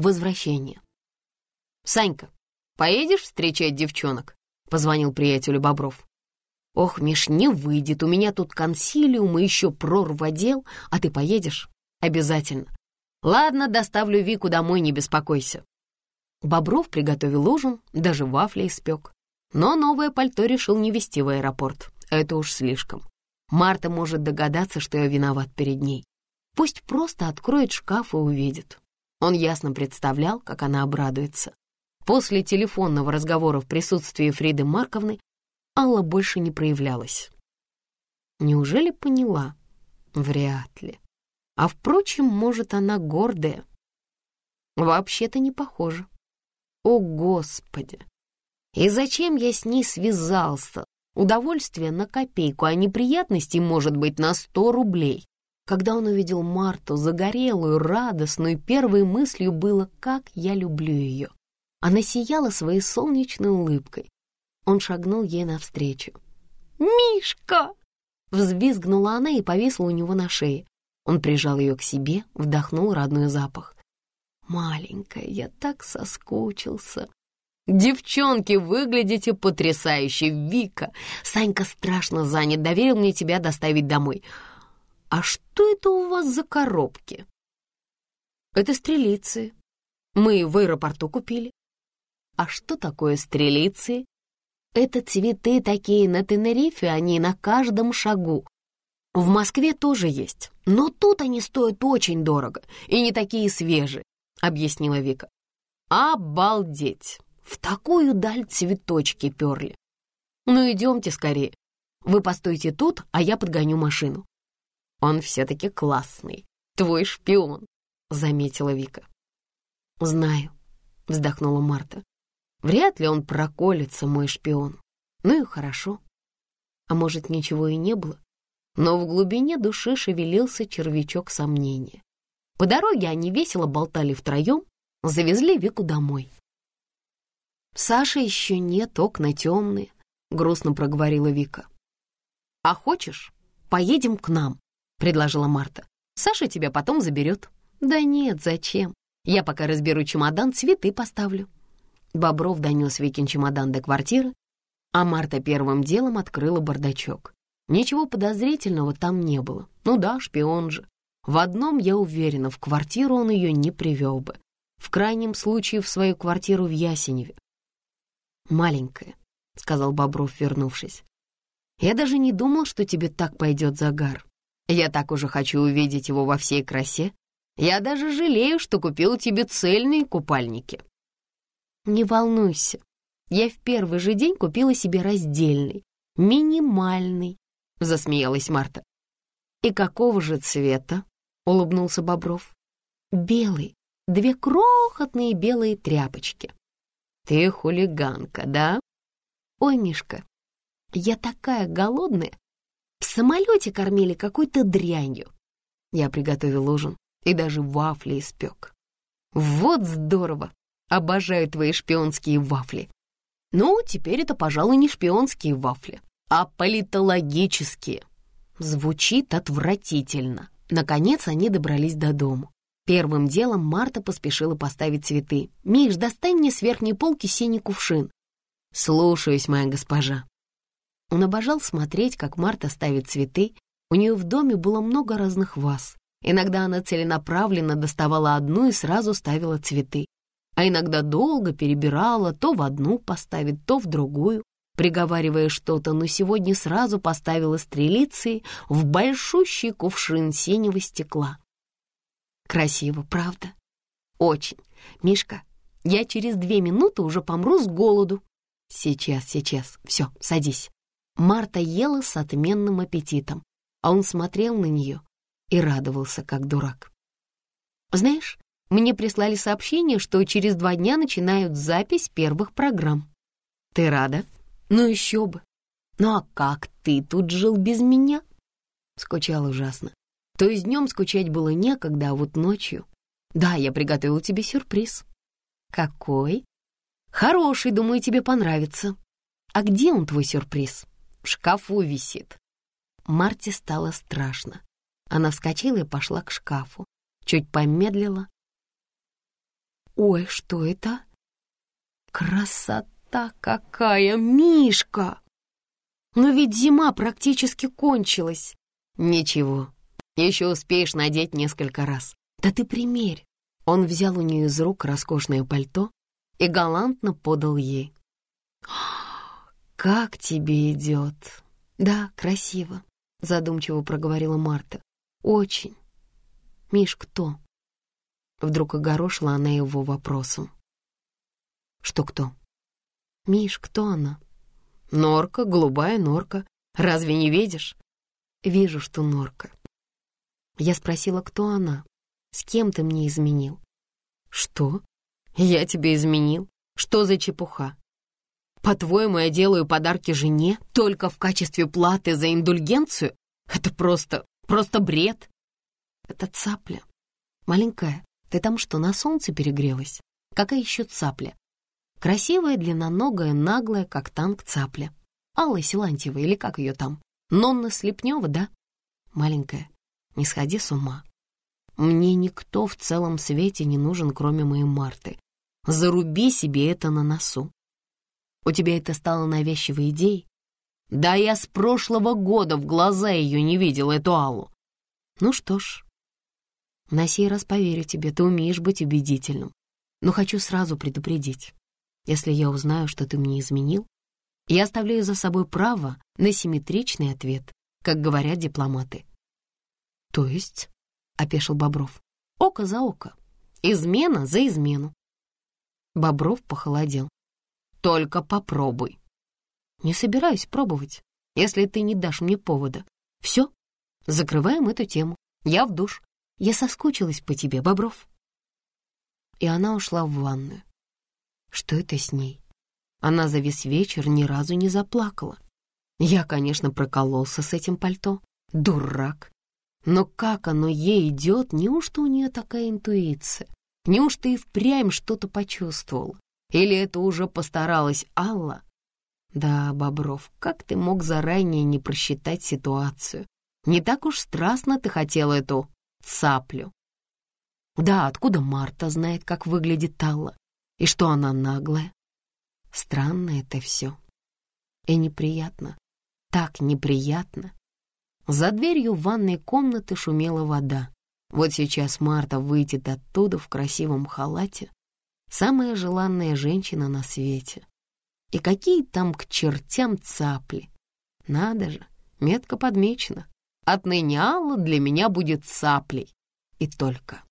возвращения. «Санька, поедешь встречать девчонок?» — позвонил приятелю Бобров. «Ох, Миш, не выйдет, у меня тут консилиум и еще прорводел, а ты поедешь?» «Обязательно. Ладно, доставлю Вику домой, не беспокойся». Бобров приготовил ужин, даже вафли испек. Но новое пальто решил не везти в аэропорт. Это уж слишком. Марта может догадаться, что я виноват перед ней. Пусть просто откроет шкаф и увидит. Он ясно представлял, как она обрадуется. После телефонного разговора в присутствии Фриды Марковны Алла больше не проявлялась. Неужели поняла? Вряд ли. А впрочем, может, она гордая. Вообще-то не похоже. О, Господи! И зачем я с ней связался? Удовольствие на копейку, а неприятностей может быть на сто рублей. Когда он увидел Марту, загорелую, радостную, первой мыслью было, как я люблю ее. Она сияла своей солнечной улыбкой. Он шагнул ей навстречу. «Мишка!» Взвизгнула она и повисла у него на шее. Он прижал ее к себе, вдохнул родной запах. «Маленькая, я так соскучился!» «Девчонки, выглядите потрясающе, Вика! Санька страшно занят, доверил мне тебя доставить домой. А что это у вас за коробки?» «Это стрелицы. Мы в аэропорту купили». «А что такое стрелицы?» «Это цветы такие на Тенерифе, они на каждом шагу. В Москве тоже есть, но тут они стоят очень дорого и не такие свежие», — объяснила Вика. «Обалдеть! В такую даль цветочки перли. Ну, идемте скорее. Вы постойте тут, а я подгоню машину. Он все-таки классный, твой шпион, заметила Вика. Знаю, вздохнула Марта. Вряд ли он проколется, мой шпион. Ну и хорошо. А может, ничего и не было? Но в глубине души шевелился червячок сомнения. По дороге они весело болтали втроем, завезли Вику домой. Саши еще нет, окна темные», — грустно проговорила Вика. «А хочешь, поедем к нам?» — предложила Марта. «Саша тебя потом заберет». «Да нет, зачем? Я пока разберу чемодан, цветы поставлю». Бобров донес Викин чемодан до квартиры, а Марта первым делом открыла бардачок. Ничего подозрительного там не было. Ну да, шпион же. В одном я уверена, в квартиру он ее не привел бы. В крайнем случае в свою квартиру в Ясеневе маленькая», — сказал Бобров, вернувшись. «Я даже не думал, что тебе так пойдет загар. Я так уже хочу увидеть его во всей красе. Я даже жалею, что купил тебе цельные купальники». «Не волнуйся, я в первый же день купила себе раздельный, минимальный», — засмеялась Марта. «И какого же цвета?» — улыбнулся Бобров. «Белый, две крохотные белые тряпочки». «Ты хулиганка, да?» «Ой, Мишка, я такая голодная. Самолете кормили какой-то дрянью». Я приготовил ужин и даже вафли испек. «Вот здорово! Обожаю твои шпионские вафли!» «Ну, теперь это, пожалуй, не шпионские вафли, а политологические». Звучит отвратительно. Наконец они добрались до дома. Первым делом Марта поспешила поставить цветы. «Миш, достань мне с верхней полки синий кувшин». «Слушаюсь, моя госпожа». Он обожал смотреть, как Марта ставит цветы. У нее в доме было много разных ваз. Иногда она целенаправленно доставала одну и сразу ставила цветы. А иногда долго перебирала, то в одну поставит, то в другую, приговаривая что-то, но сегодня сразу поставила стрелицы в большущий кувшин синего стекла. Красиво, правда? Очень. Мишка, я через две минуты уже помру с голоду. Сейчас, сейчас. Все, садись. Марта ела с отменным аппетитом, а он смотрел на нее и радовался, как дурак. Знаешь, мне прислали сообщение, что через два дня начинают запись первых программ. Ты рада? Ну еще бы. Ну а как ты тут жил без меня? Скучал ужасно. То есть днем скучать было некогда, а вот ночью... Да, я приготовил тебе сюрприз. Какой? Хороший, думаю, тебе понравится. А где он, твой сюрприз? В шкафу висит. Марте стало страшно. Она вскочила и пошла к шкафу. Чуть помедлила. Ой, что это? Красота какая, Мишка! Но ведь зима практически кончилась. Ничего, еще успеешь надеть несколько раз. Да ты примерь. Он взял у нее из рук роскошное пальто и галантно подал ей. «Как тебе идет?» «Да, красиво», — задумчиво проговорила Марта. «Очень. Миш, кто?» Вдруг огорошила она его вопросом. «Что кто?» «Миш, кто она?» «Норка, голубая норка. Разве не видишь?» «Вижу, что норка». Я спросила, кто она. «С кем ты мне изменил?» «Что? Я тебе изменил? Что за чепуха? По-твоему, я делаю подарки жене только в качестве платы за индульгенцию? Это просто, просто бред!» «Это цапля. Маленькая, ты там что, на солнце перегрелась? Какая еще цапля? Красивая, длинноногая, наглая, как танк цапля. Алла Силантьева или как ее там? Нонна Слепнева, да? Маленькая, не сходи с ума. Мне никто в целом свете не нужен, кроме моей Марты. Заруби себе это на носу. У тебя это стало навязчивой идеей? Да я с прошлого года в глаза ее не видел, эту Аллу. Ну что ж, на сей раз поверю тебе, ты умеешь быть убедительным. Но хочу сразу предупредить. Если я узнаю, что ты мне изменил, я оставляю за собой право на симметричный ответ, как говорят дипломаты. То есть, — опешил Бобров, — око за око, измена за измену. Бобров похолодел. Только попробуй. Не собираюсь пробовать, если ты не дашь мне повода. Все, закрываем эту тему. Я в душ. Я соскучилась по тебе, Бобров. И она ушла в ванную. Что это с ней? Она за весь вечер ни разу не заплакала. Я, конечно, прокололся с этим пальто. Дурак. Но как оно ей идет, неужто у нее такая интуиция? Неужто и впрямь что-то почувствовала? Или это уже постаралась Алла? Да, Бобров, как ты мог заранее не просчитать ситуацию? Не так уж страстно ты хотел эту цаплю. Да, откуда Марта знает, как выглядит Алла? И что она наглая? Странно это все. И неприятно. Так неприятно. За дверью ванной комнаты шумела вода. Вот сейчас Марта выйдет оттуда в красивом халате. Самая желанная женщина на свете. И какие там к чертям цапли. Надо же, метко подмечено. Отныне Алла для меня будет цаплей. И только.